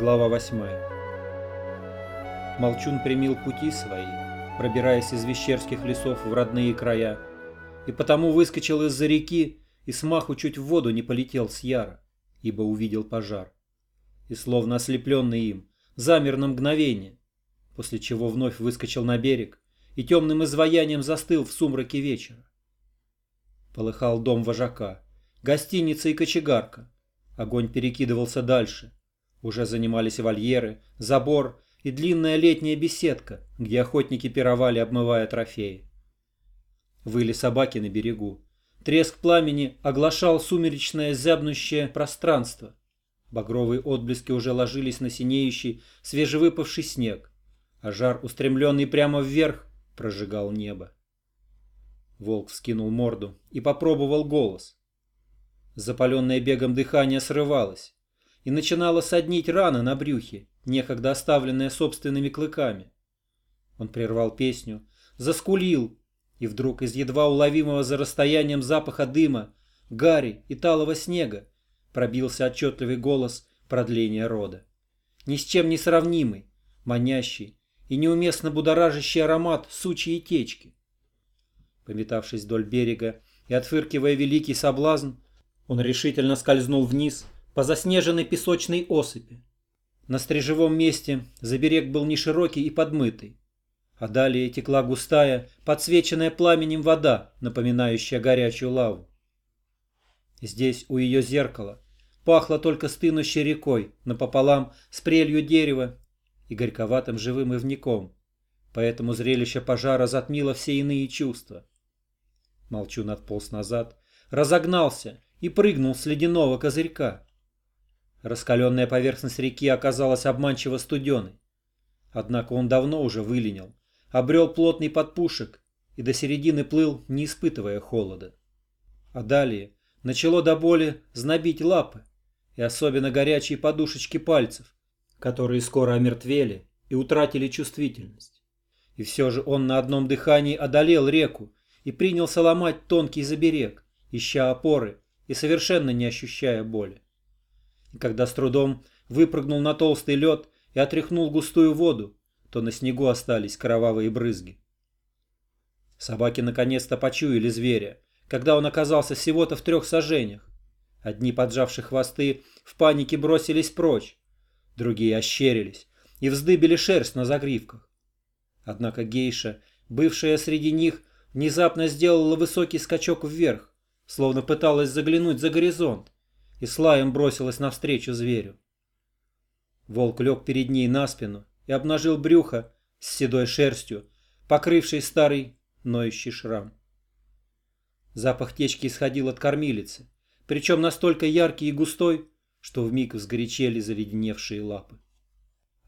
Глава 8 Молчун примил пути свои, пробираясь из вещерских лесов в родные края, и потому выскочил из-за реки и смаху чуть в воду не полетел с яра, ибо увидел пожар. И словно ослепленный им, замер на мгновение, после чего вновь выскочил на берег и темным изваянием застыл в сумраке вечера. Полыхал дом вожака, гостиница и кочегарка. Огонь перекидывался дальше — уже занимались вольеры, забор и длинная летняя беседка, где охотники пировали, обмывая трофеи. Выли собаки на берегу. Треск пламени оглашал сумеречное зябнущее пространство. Багровые отблески уже ложились на синеющий, свежевыпавший снег, а жар, устремленный прямо вверх, прожигал небо. Волк вскинул морду и попробовал голос. Запаленное бегом дыхание срывалось и начинала соднить рана на брюхе, некогда оставленная собственными клыками. Он прервал песню, заскулил, и вдруг из едва уловимого за расстоянием запаха дыма, гари и талого снега пробился отчетливый голос продления рода. Ни с чем не сравнимый, манящий и неуместно будоражащий аромат сучьей течки. Пометавшись вдоль берега и отфыркивая великий соблазн, он решительно скользнул вниз по заснеженной песочной осыпи. На стрижевом месте заберег был не широкий и подмытый, а далее текла густая, подсвеченная пламенем вода, напоминающая горячую лаву. Здесь, у ее зеркала, пахло только стынущей рекой, напополам с прелью дерева и горьковатым живым ивником, поэтому зрелище пожара затмило все иные чувства. Молчун отполз назад, разогнался и прыгнул с ледяного козырька. Раскаленная поверхность реки оказалась обманчиво студеной. Однако он давно уже выленил, обрел плотный подпушек и до середины плыл, не испытывая холода. А далее начало до боли знобить лапы и особенно горячие подушечки пальцев, которые скоро омертвели и утратили чувствительность. И все же он на одном дыхании одолел реку и принялся ломать тонкий заберег, ища опоры и совершенно не ощущая боли и когда с трудом выпрыгнул на толстый лед и отряхнул густую воду, то на снегу остались кровавые брызги. Собаки наконец-то почуяли зверя, когда он оказался всего-то в трех сажениях. Одни, поджавшие хвосты, в панике бросились прочь, другие ощерились и вздыбили шерсть на загривках. Однако гейша, бывшая среди них, внезапно сделала высокий скачок вверх, словно пыталась заглянуть за горизонт, и с лаем бросилась навстречу зверю. Волк лег перед ней на спину и обнажил брюхо с седой шерстью, покрывшей старый ноющий шрам. Запах течки исходил от кормилицы, причем настолько яркий и густой, что вмиг взгорячели заледеневшие лапы.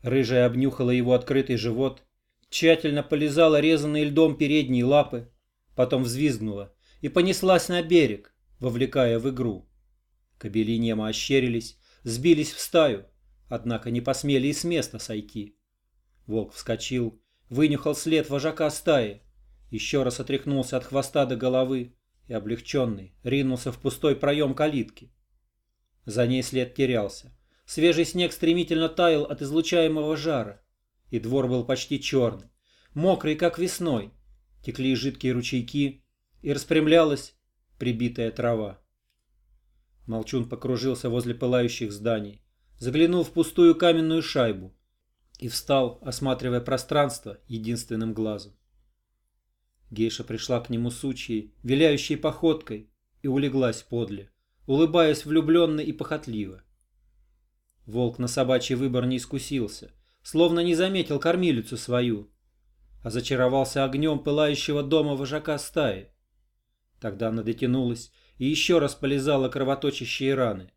Рыжая обнюхала его открытый живот, тщательно полизала резанные льдом передние лапы, потом взвизгнула и понеслась на берег, вовлекая в игру. Кобели немо ощерились, сбились в стаю, однако не посмели и с места сойти. Волк вскочил, вынюхал след вожака стаи, еще раз отряхнулся от хвоста до головы и, облегченный, ринулся в пустой проем калитки. За ней след терялся. Свежий снег стремительно таял от излучаемого жара, и двор был почти черный, мокрый, как весной. Текли жидкие ручейки, и распрямлялась прибитая трава. Молчун покружился возле пылающих зданий, заглянул в пустую каменную шайбу и встал, осматривая пространство единственным глазом. Гейша пришла к нему сучьей, виляющей походкой, и улеглась подле, улыбаясь влюбленно и похотливо. Волк на собачий выбор не искусился, словно не заметил кормилицу свою, а зачаровался огнем пылающего дома вожака стаи. Тогда она дотянулась и еще раз полизала кровоточащие раны.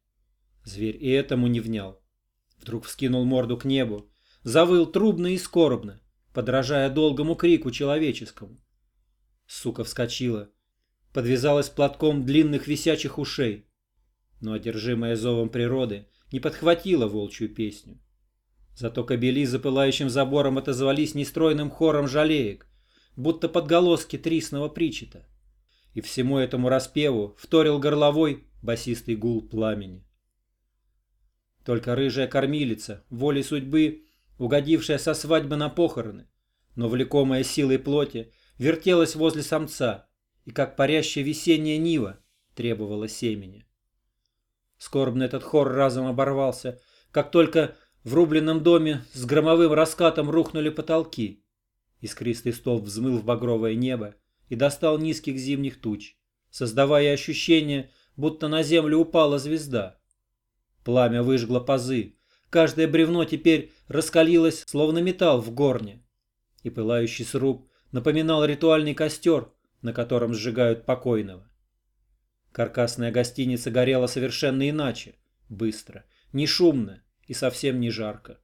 Зверь и этому не внял. Вдруг вскинул морду к небу, завыл трубно и скорбно, подражая долгому крику человеческому. Сука вскочила, подвязалась платком длинных висячих ушей, но, одержимая зовом природы, не подхватила волчью песню. Зато кобели за пылающим забором отозвались нестройным хором жалеек, будто подголоски трисного причета и всему этому распеву вторил горловой басистый гул пламени. Только рыжая кормилица, волей судьбы, угодившая со свадьбы на похороны, но влекомая силой плоти, вертелась возле самца и, как парящая весенняя нива, требовала семени. Скорбно этот хор разом оборвался, как только в рубленном доме с громовым раскатом рухнули потолки. Искристый столб взмыл в багровое небо и достал низких зимних туч, создавая ощущение, будто на землю упала звезда. Пламя выжгло пазы, каждое бревно теперь раскалилось, словно металл в горне, и пылающий сруб напоминал ритуальный костер, на котором сжигают покойного. Каркасная гостиница горела совершенно иначе, быстро, не шумно и совсем не жарко.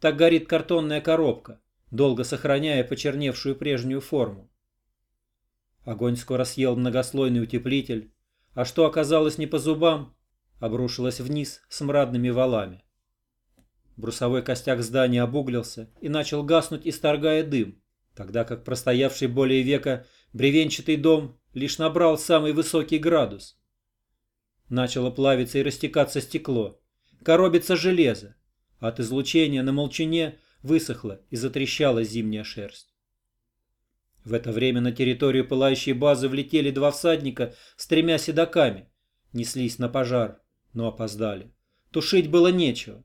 Так горит картонная коробка, долго сохраняя почерневшую прежнюю форму. Огонь скоро съел многослойный утеплитель, а что оказалось не по зубам, обрушилось вниз с мрадными валами. Брусовой костяк здания обуглился и начал гаснуть, исторгая дым, тогда как простоявший более века бревенчатый дом лишь набрал самый высокий градус. Начало плавиться и растекаться стекло, коробится железо. От излучения на молчуне высохла и затрещала зимняя шерсть. В это время на территорию пылающей базы влетели два всадника с тремя седаками. Неслись на пожар, но опоздали. Тушить было нечего.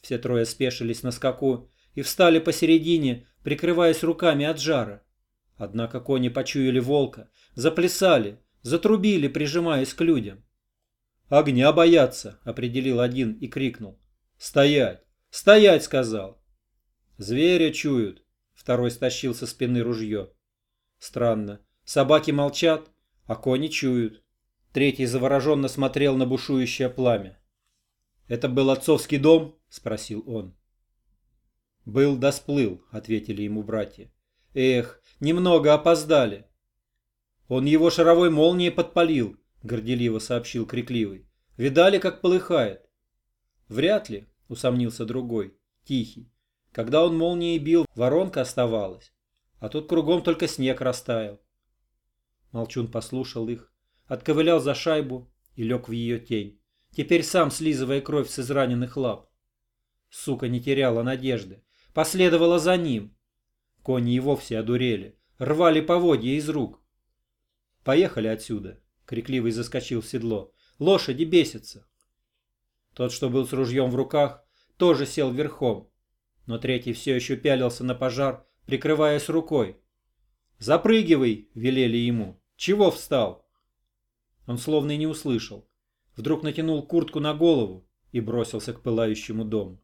Все трое спешились на скаку и встали посередине, прикрываясь руками от жара. Однако кони почуяли волка, заплясали, затрубили, прижимаясь к людям. «Огня боятся», — определил один и крикнул. «Стоять! Стоять!» — сказал. «Зверя чуют», — второй стащил со спины ружье. Странно. Собаки молчат, а кони чуют. Третий завороженно смотрел на бушующее пламя. «Это был отцовский дом?» — спросил он. «Был да сплыл», — ответили ему братья. «Эх, немного опоздали». «Он его шаровой молнией подпалил», — горделиво сообщил Крикливый. «Видали, как полыхает?» «Вряд ли», — усомнился другой, тихий. «Когда он молнией бил, воронка оставалась, а тут кругом только снег растаял». Молчун послушал их, отковылял за шайбу и лег в ее тень, теперь сам слизывая кровь с израненных лап. Сука не теряла надежды, последовала за ним. Кони и вовсе одурели, рвали поводья из рук. «Поехали отсюда!» — крикливый заскочил в седло. «Лошади бесятся!» Тот, что был с ружьем в руках, тоже сел верхом, но третий все еще пялился на пожар, прикрываясь рукой. «Запрыгивай!» — велели ему. «Чего встал?» Он словно и не услышал. Вдруг натянул куртку на голову и бросился к пылающему дому.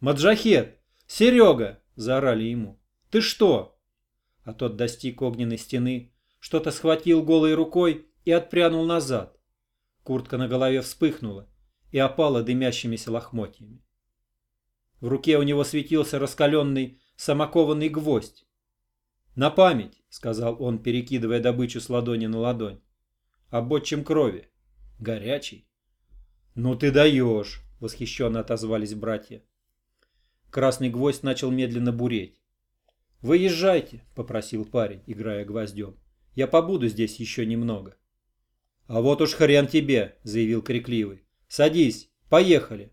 «Маджахет! Серега!» — заорали ему. «Ты что?» А тот достиг огненной стены, что-то схватил голой рукой и отпрянул назад. Куртка на голове вспыхнула и опала дымящимися лохмотьями. В руке у него светился раскаленный самокованный гвоздь. «На память!» — сказал он, перекидывая добычу с ладони на ладонь. «Об отчим крови. Горячий». «Ну ты даешь!» — восхищенно отозвались братья. Красный гвоздь начал медленно буреть. «Выезжайте», — попросил парень, играя гвоздем. Я побуду здесь еще немного. А вот уж хрен тебе, заявил крикливый. Садись, поехали.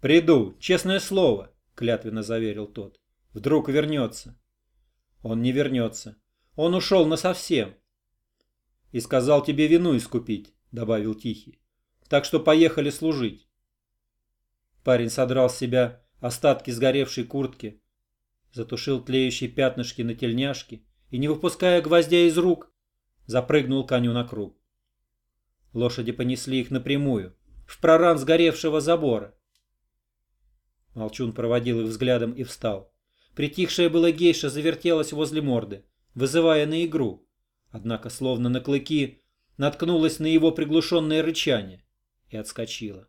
Приду, честное слово, клятвенно заверил тот. Вдруг вернется. Он не вернется. Он ушел насовсем. И сказал тебе вину искупить, добавил Тихий. Так что поехали служить. Парень содрал с себя остатки сгоревшей куртки, затушил тлеющие пятнышки на тельняшке и, не выпуская гвоздя из рук, запрыгнул коню на круг. Лошади понесли их напрямую, в проран сгоревшего забора. Молчун проводил их взглядом и встал. Притихшая была гейша завертелась возле морды, вызывая на игру, однако, словно на клыки, наткнулась на его приглушенное рычание и отскочила.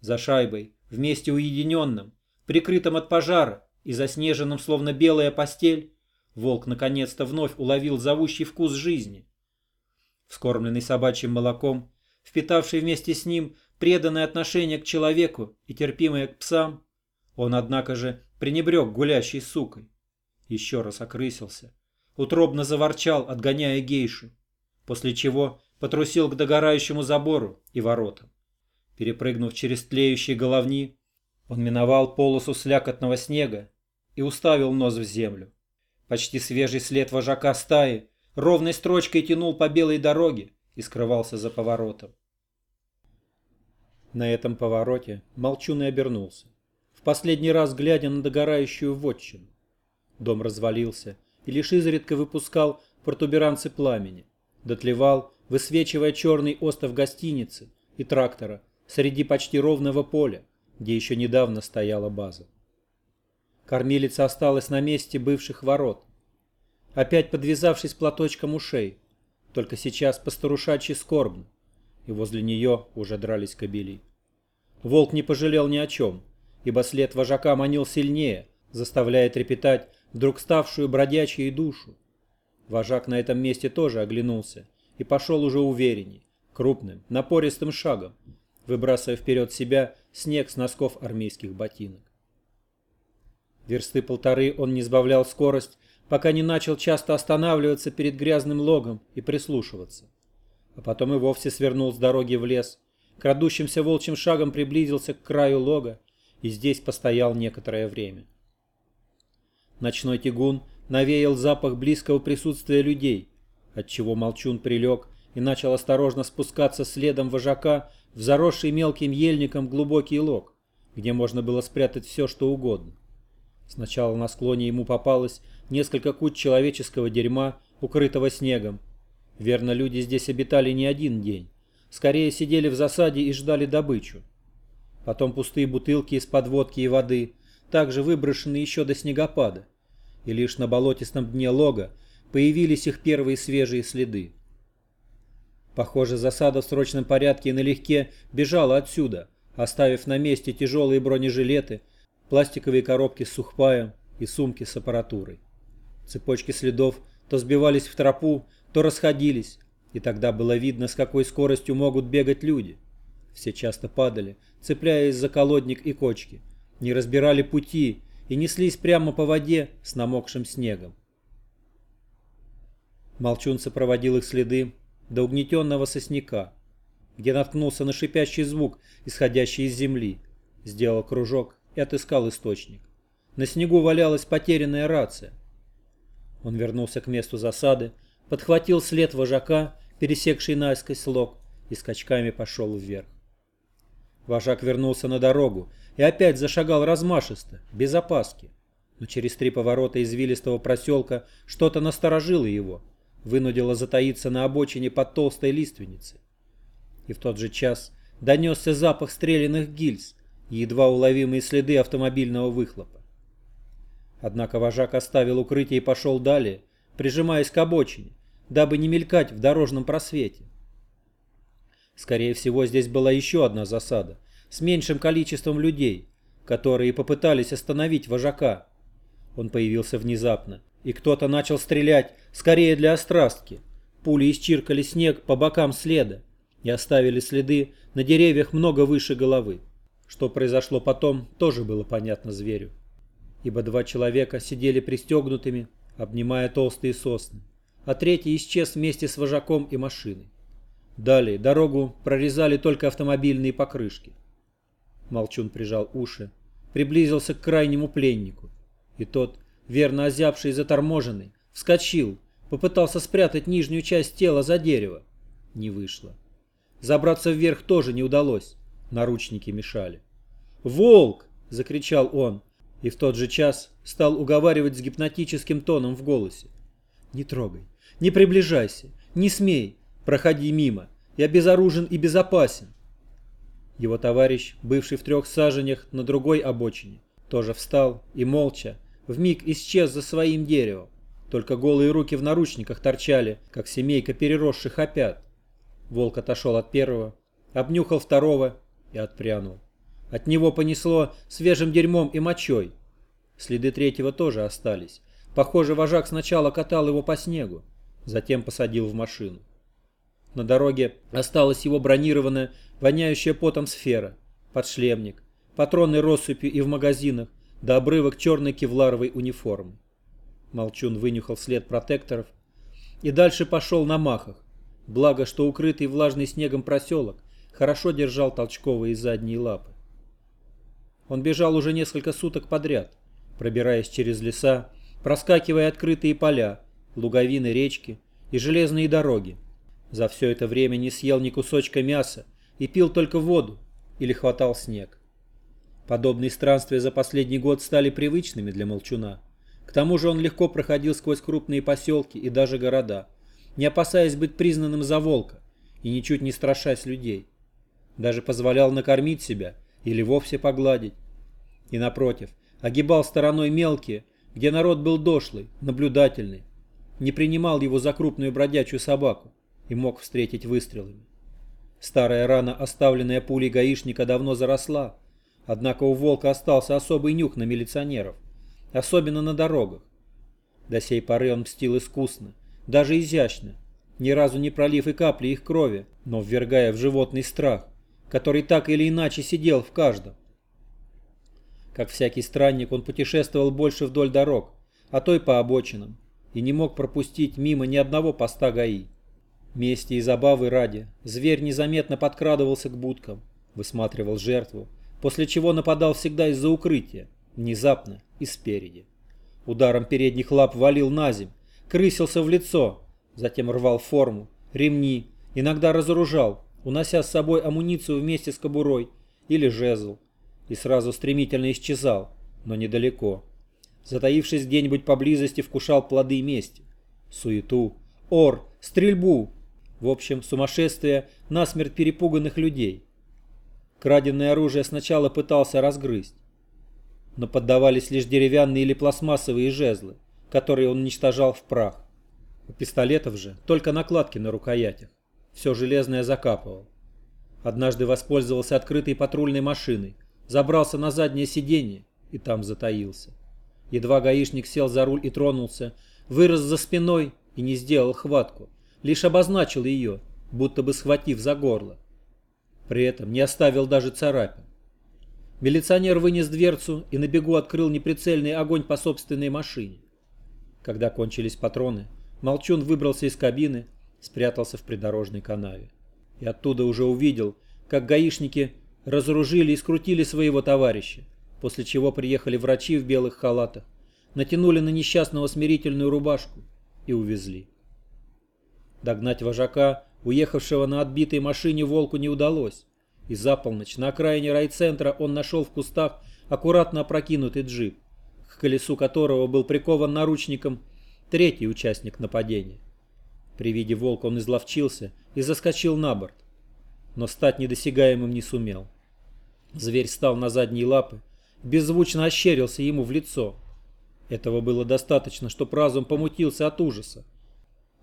За шайбой, вместе уединенным, прикрытым от пожара и заснеженным, словно белая постель, Волк наконец-то вновь уловил зовущий вкус жизни. Вскормленный собачьим молоком, впитавший вместе с ним преданное отношение к человеку и терпимое к псам, он, однако же, пренебрег гулящей сукой. Еще раз окрысился, утробно заворчал, отгоняя гейшу, после чего потрусил к догорающему забору и воротам. Перепрыгнув через тлеющие головни, он миновал полосу слякотного снега и уставил нос в землю. Почти свежий след вожака стаи ровной строчкой тянул по белой дороге и скрывался за поворотом. На этом повороте Молчун и обернулся, последний раз глядя на догорающую вотчину. Дом развалился и лишь изредка выпускал протуберанцы пламени, дотлевал, высвечивая черный остов гостиницы и трактора среди почти ровного поля, где еще недавно стояла база. Кормилица осталась на месте бывших ворот, опять подвязавшись платочком ушей, только сейчас постарушачьи скорбно, и возле нее уже дрались кобели. Волк не пожалел ни о чем, ибо след вожака манил сильнее, заставляя трепетать вдруг ставшую бродячей душу. Вожак на этом месте тоже оглянулся и пошел уже уверенней, крупным, напористым шагом, выбрасывая вперед себя снег с носков армейских ботинок. Версты полторы он не сбавлял скорость, пока не начал часто останавливаться перед грязным логом и прислушиваться. А потом и вовсе свернул с дороги в лес, крадущимся волчьим шагом приблизился к краю лога и здесь постоял некоторое время. Ночной тягун навеял запах близкого присутствия людей, отчего молчун прилег и начал осторожно спускаться следом вожака в заросший мелким ельником глубокий лог, где можно было спрятать все, что угодно. Сначала на склоне ему попалось несколько куч человеческого дерьма, укрытого снегом. Верно, люди здесь обитали не один день. Скорее сидели в засаде и ждали добычу. Потом пустые бутылки из-под водки и воды, также выброшенные еще до снегопада. И лишь на болотистом дне лога появились их первые свежие следы. Похоже, засада в срочном порядке и налегке бежала отсюда, оставив на месте тяжелые бронежилеты, пластиковые коробки с сухпаем и сумки с аппаратурой. Цепочки следов то сбивались в тропу, то расходились, и тогда было видно, с какой скоростью могут бегать люди. Все часто падали, цепляясь за колодник и кочки, не разбирали пути и неслись прямо по воде с намокшим снегом. Молчун сопроводил их следы до угнетенного сосняка, где наткнулся на шипящий звук, исходящий из земли, сделал кружок и отыскал источник. На снегу валялась потерянная рация. Он вернулся к месту засады, подхватил след вожака, пересекший наискось лог, и скачками пошел вверх. Вожак вернулся на дорогу и опять зашагал размашисто, без опаски. Но через три поворота извилистого проселка что-то насторожило его, вынудило затаиться на обочине под толстой лиственницей. И в тот же час донесся запах стрелянных гильз и едва уловимые следы автомобильного выхлопа. Однако вожак оставил укрытие и пошел далее, прижимаясь к обочине, дабы не мелькать в дорожном просвете. Скорее всего, здесь была еще одна засада, с меньшим количеством людей, которые попытались остановить вожака. Он появился внезапно, и кто-то начал стрелять, скорее для острастки. Пули исчиркали снег по бокам следа и оставили следы на деревьях много выше головы. Что произошло потом, тоже было понятно зверю. Ибо два человека сидели пристегнутыми, обнимая толстые сосны, а третий исчез вместе с вожаком и машиной. Далее дорогу прорезали только автомобильные покрышки. Молчун прижал уши, приблизился к крайнему пленнику, и тот, верно озябший и заторможенный, вскочил, попытался спрятать нижнюю часть тела за дерево. Не вышло. Забраться вверх тоже не удалось, наручники мешали. «Волк!» — закричал он, и в тот же час стал уговаривать с гипнотическим тоном в голосе. «Не трогай, не приближайся, не смей, проходи мимо, я безоружен и безопасен». Его товарищ, бывший в трех саженях на другой обочине, тоже встал и молча, вмиг исчез за своим деревом. Только голые руки в наручниках торчали, как семейка переросших опят. Волк отошел от первого, обнюхал второго и отпрянул. От него понесло свежим дерьмом и мочой. Следы третьего тоже остались. Похоже, вожак сначала катал его по снегу, затем посадил в машину. На дороге осталась его бронированная, воняющая потом сфера, подшлемник, патроны россыпью и в магазинах, до обрывок черной кевларовой униформы. Молчун вынюхал след протекторов и дальше пошел на махах, благо что укрытый влажный снегом проселок хорошо держал толчковые задние лапы. Он бежал уже несколько суток подряд, пробираясь через леса, проскакивая открытые поля, луговины речки и железные дороги. За все это время не съел ни кусочка мяса и пил только воду или хватал снег. Подобные странствия за последний год стали привычными для молчуна. К тому же он легко проходил сквозь крупные поселки и даже города, не опасаясь быть признанным за волка и ничуть не страшась людей. Даже позволял накормить себя или вовсе погладить. И напротив, огибал стороной мелкие, где народ был дошлый, наблюдательный, не принимал его за крупную бродячую собаку и мог встретить выстрелами. Старая рана, оставленная пулей гаишника, давно заросла, однако у волка остался особый нюх на милиционеров, особенно на дорогах. До сей поры он мстил искусно, даже изящно, ни разу не пролив и капли их крови, но ввергая в животный страх, который так или иначе сидел в каждом. Как всякий странник, он путешествовал больше вдоль дорог, а то и по обочинам, и не мог пропустить мимо ни одного поста ГАИ. Мести и забавы ради, зверь незаметно подкрадывался к будкам, высматривал жертву, после чего нападал всегда из-за укрытия, внезапно и спереди. Ударом передних лап валил на земь, крысился в лицо, затем рвал форму, ремни, иногда разоружал, унося с собой амуницию вместе с кобурой или жезл, и сразу стремительно исчезал, но недалеко. Затаившись где-нибудь поблизости, вкушал плоды мести. Суету, ор, стрельбу. В общем, сумасшествие насмерть перепуганных людей. Краденное оружие сначала пытался разгрызть, но поддавались лишь деревянные или пластмассовые жезлы, которые он уничтожал в прах. У пистолетов же только накладки на рукоятях. Все железное закапывал. Однажды воспользовался открытой патрульной машиной, забрался на заднее сиденье и там затаился. Едва гаишник сел за руль и тронулся, вырос за спиной и не сделал хватку, лишь обозначил ее, будто бы схватив за горло. При этом не оставил даже царапин. Милиционер вынес дверцу и на бегу открыл неприцельный огонь по собственной машине. Когда кончились патроны, Молчун выбрался из кабины, спрятался в придорожной канаве. И оттуда уже увидел, как гаишники разоружили и скрутили своего товарища, после чего приехали врачи в белых халатах, натянули на несчастного смирительную рубашку и увезли. Догнать вожака, уехавшего на отбитой машине, волку не удалось, и за полночь на окраине райцентра он нашел в кустах аккуратно опрокинутый джип, к колесу которого был прикован наручником третий участник нападения. При виде волка он изловчился и заскочил на борт, но стать недосягаемым не сумел. Зверь стал на задние лапы, беззвучно ощерился ему в лицо. Этого было достаточно, чтобы разум помутился от ужаса.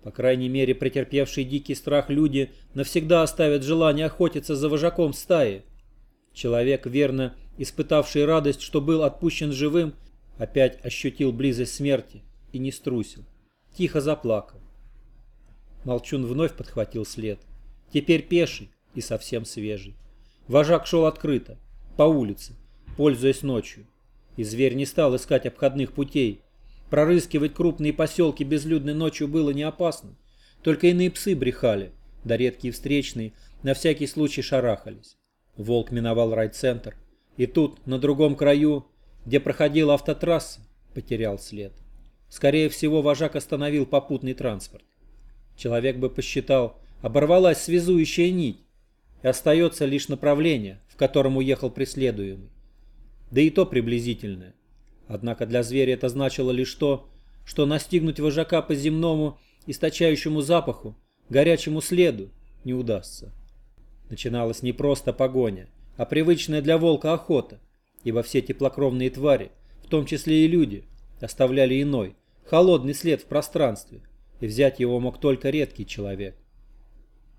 По крайней мере, претерпевшие дикий страх люди навсегда оставят желание охотиться за вожаком стаи. Человек, верно испытавший радость, что был отпущен живым, опять ощутил близость смерти и не струсил. Тихо заплакал. Молчун вновь подхватил след. Теперь пеший и совсем свежий. Вожак шел открыто, по улице, пользуясь ночью. И зверь не стал искать обходных путей. Прорыскивать крупные поселки безлюдной ночью было не опасно. Только иные псы брехали, да редкие встречные на всякий случай шарахались. Волк миновал райцентр, и тут, на другом краю, где проходила автотрасса, потерял след. Скорее всего, вожак остановил попутный транспорт. Человек бы посчитал, оборвалась связующая нить, и остается лишь направление, в котором уехал преследуемый. Да и то приблизительное. Однако для зверя это значило лишь то, что настигнуть вожака по земному, источающему запаху, горячему следу не удастся. Начиналась не просто погоня, а привычная для волка охота, ибо все теплокровные твари, в том числе и люди, оставляли иной, холодный след в пространстве, и взять его мог только редкий человек.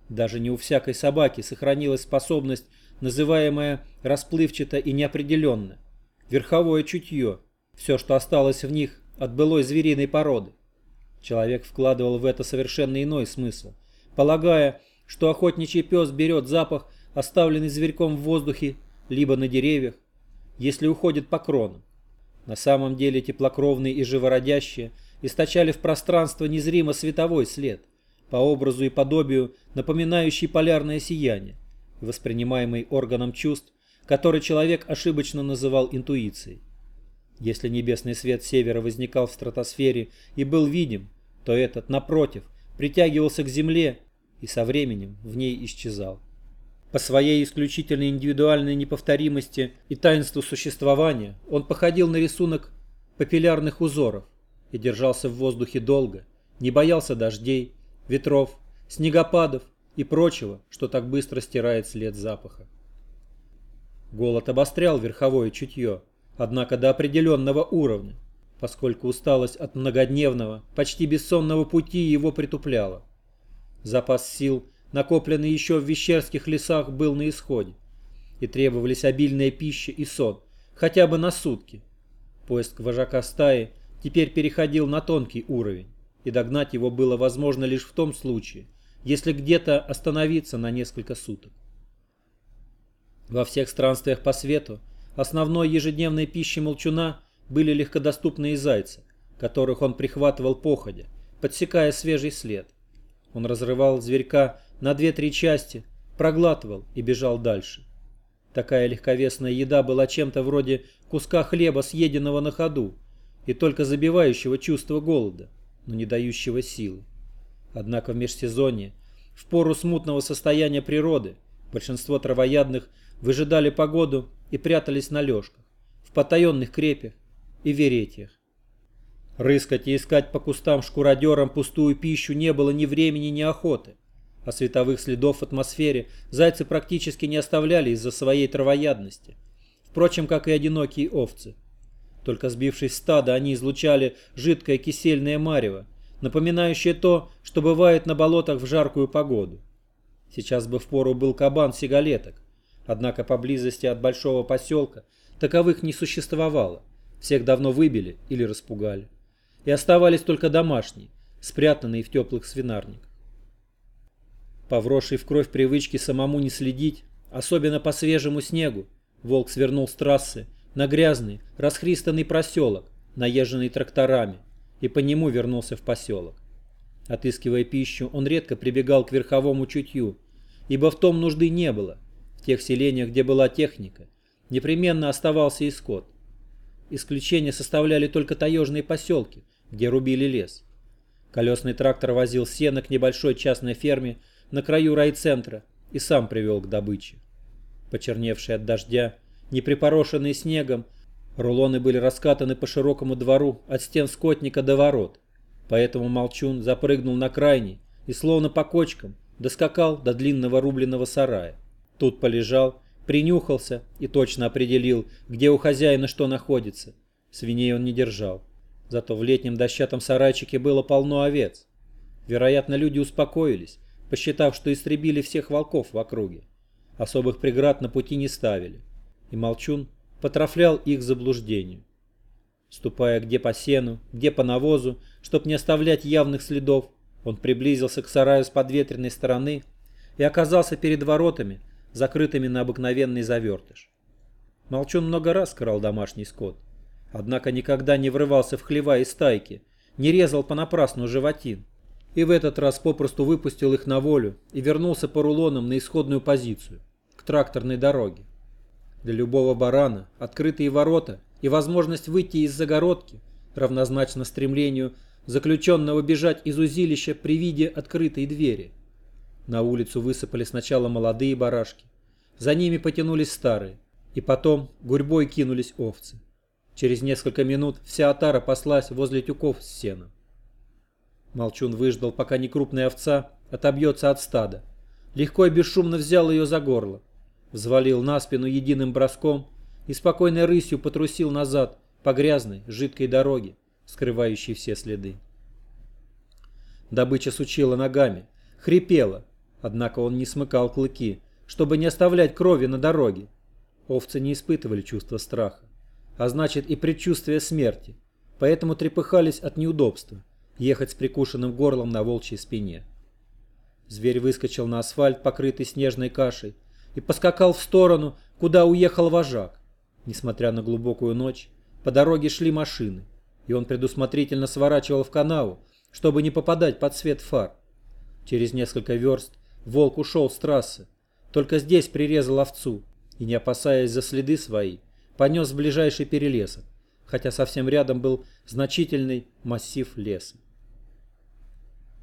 Даже не у всякой собаки сохранилась способность, называемая расплывчато и неопределенно. Верховое чутье, все, что осталось в них от былой звериной породы. Человек вкладывал в это совершенно иной смысл, полагая, что охотничий пес берет запах, оставленный зверьком в воздухе, либо на деревьях, если уходит по кронам. На самом деле теплокровные и живородящие источали в пространство незримо световой след – по образу и подобию напоминающий полярное сияние, воспринимаемый органом чувств, который человек ошибочно называл интуицией. Если небесный свет севера возникал в стратосфере и был видим, то этот, напротив, притягивался к Земле и со временем в ней исчезал. По своей исключительной индивидуальной неповторимости и таинству существования он походил на рисунок папиллярных узоров и держался в воздухе долго, не боялся дождей, ветров, снегопадов и прочего, что так быстро стирает след запаха. Голод обострял верховое чутье, однако до определенного уровня, поскольку усталость от многодневного, почти бессонного пути его притупляла. Запас сил, накопленный еще в вещерских лесах, был на исходе, и требовались обильная пища и сон, хотя бы на сутки. Поиск вожака стаи теперь переходил на тонкий уровень, и догнать его было возможно лишь в том случае, если где-то остановиться на несколько суток. Во всех странствиях по свету основной ежедневной пищей молчуна были легкодоступные зайцы, которых он прихватывал походя, подсекая свежий след. Он разрывал зверька на две-три части, проглатывал и бежал дальше. Такая легковесная еда была чем-то вроде куска хлеба, съеденного на ходу, и только забивающего чувство голода, но не дающего силы. Однако в межсезонье, в пору смутного состояния природы, большинство травоядных выжидали погоду и прятались на лёжках, в потаенных крепях и веретьях. Рыскать и искать по кустам шкуродерам пустую пищу не было ни времени, ни охоты. А световых следов в атмосфере зайцы практически не оставляли из-за своей травоядности. Впрочем, как и одинокие овцы. Только сбившись стадо, они излучали жидкое кисельное марево, напоминающее то, что бывает на болотах в жаркую погоду. Сейчас бы впору был кабан сигалеток, однако поблизости от большого поселка таковых не существовало. Всех давно выбили или распугали. И оставались только домашние, спрятанные в теплых свинарниках. Повросший в кровь привычки самому не следить, особенно по свежему снегу, волк свернул с трассы на грязный, расхристанный проселок, наезженный тракторами, и по нему вернулся в поселок. Отыскивая пищу, он редко прибегал к верховому чутью, ибо в том нужды не было. Тех селениях, где была техника, непременно оставался и скот. Исключение составляли только таежные поселки, где рубили лес. Колесный трактор возил сено к небольшой частной ферме на краю райцентра и сам привел к добыче. Почерневшие от дождя, не припорошенные снегом, рулоны были раскатаны по широкому двору от стен скотника до ворот. Поэтому Молчун запрыгнул на крайний и, словно по кочкам, доскакал до длинного рубленого сарая. Тут полежал, принюхался и точно определил, где у хозяина что находится. Свиней он не держал. Зато в летнем дощатом сарайчике было полно овец. Вероятно, люди успокоились, посчитав, что истребили всех волков в округе. Особых преград на пути не ставили. И Молчун потрафлял их заблуждению. Ступая где по сену, где по навозу, чтоб не оставлять явных следов, он приблизился к сараю с подветренной стороны и оказался перед воротами, закрытыми на обыкновенный завертыш. Молчун много раз крал домашний скот, однако никогда не врывался в хлева и стайки, не резал понапрасну животин, и в этот раз попросту выпустил их на волю и вернулся по рулонам на исходную позицию, к тракторной дороге. Для любого барана открытые ворота и возможность выйти из загородки равнозначно стремлению заключенного бежать из узилища при виде открытой двери. На улицу высыпали сначала молодые барашки, за ними потянулись старые, и потом гурьбой кинулись овцы. Через несколько минут вся отара паслась возле тюков с сеном. Молчун выждал, пока некрупная овца отобьется от стада. Легко и бесшумно взял ее за горло, взвалил на спину единым броском и спокойной рысью потрусил назад по грязной, жидкой дороге, скрывающей все следы. Добыча сучила ногами, хрипела, однако он не смыкал клыки, чтобы не оставлять крови на дороге. Овцы не испытывали чувства страха, а значит и предчувствия смерти, поэтому трепыхались от неудобства ехать с прикушенным горлом на волчьей спине. Зверь выскочил на асфальт, покрытый снежной кашей, и поскакал в сторону, куда уехал вожак. Несмотря на глубокую ночь, по дороге шли машины, и он предусмотрительно сворачивал в канаву, чтобы не попадать под свет фар. Через несколько верст волк ушел с трассы, Только здесь прирезал овцу и, не опасаясь за следы свои, понес в ближайший перелесок, хотя совсем рядом был значительный массив леса.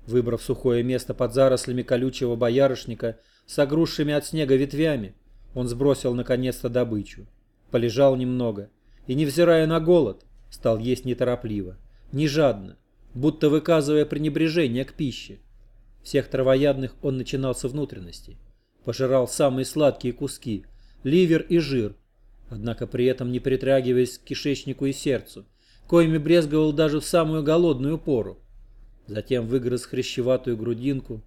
Выбрав сухое место под зарослями колючего боярышника с огрузшими от снега ветвями, он сбросил наконец-то добычу, полежал немного и, невзирая на голод, стал есть неторопливо, не жадно, будто выказывая пренебрежение к пище. Всех травоядных он начинал со внутренностей, пожирал самые сладкие куски, ливер и жир, однако при этом не притрагиваясь к кишечнику и сердцу, коими брезговал даже в самую голодную пору. Затем выгрыз хрящеватую грудинку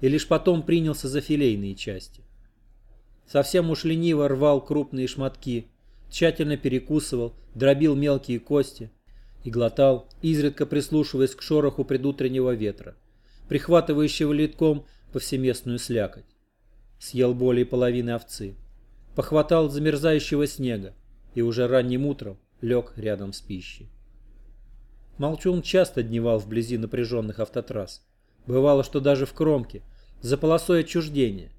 и лишь потом принялся за филейные части. Совсем уж лениво рвал крупные шматки, тщательно перекусывал, дробил мелкие кости и глотал, изредка прислушиваясь к шороху предутреннего ветра, прихватывающего литком повсеместную слякоть. Съел более половины овцы похватал замерзающего снега и уже ранним утром лег рядом с пищей. Молчун часто дневал вблизи напряженных автотрасс. Бывало, что даже в кромке, за полосой отчуждения,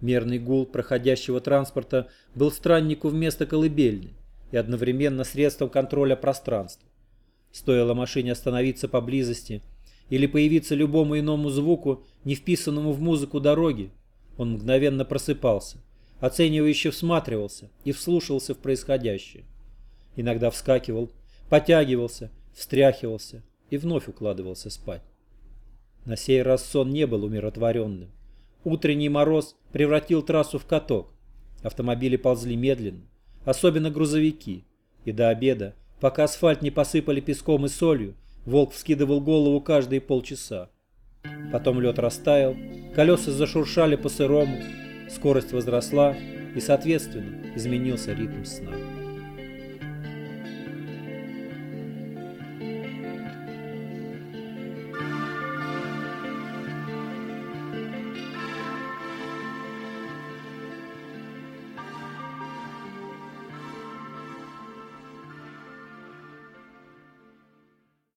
мерный гул проходящего транспорта был страннику вместо колыбельной и одновременно средством контроля пространства. Стоило машине остановиться поблизости или появиться любому иному звуку, не вписанному в музыку дороги, он мгновенно просыпался – оценивающе всматривался и вслушивался в происходящее. Иногда вскакивал, потягивался, встряхивался и вновь укладывался спать. На сей раз сон не был умиротворенным. Утренний мороз превратил трассу в каток. Автомобили ползли медленно, особенно грузовики. И до обеда, пока асфальт не посыпали песком и солью, волк вскидывал голову каждые полчаса. Потом лед растаял, колеса зашуршали по сырому, Скорость возросла и, соответственно, изменился ритм сна.